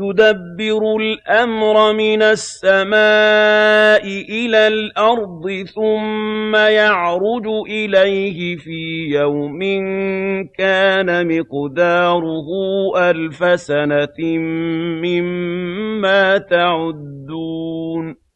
يُدَبِّرُ الْأَمْرَ مِنَ السَّمَاءِ إِلَى الْأَرْضِ ثُمَّ يَعْرُجُ إِلَيْهِ فِي يَوْمٍ كَانَ مِقْدَارُهُ أَلْفَ سَنَةٍ مِّمَّا تَعُدُّونَ.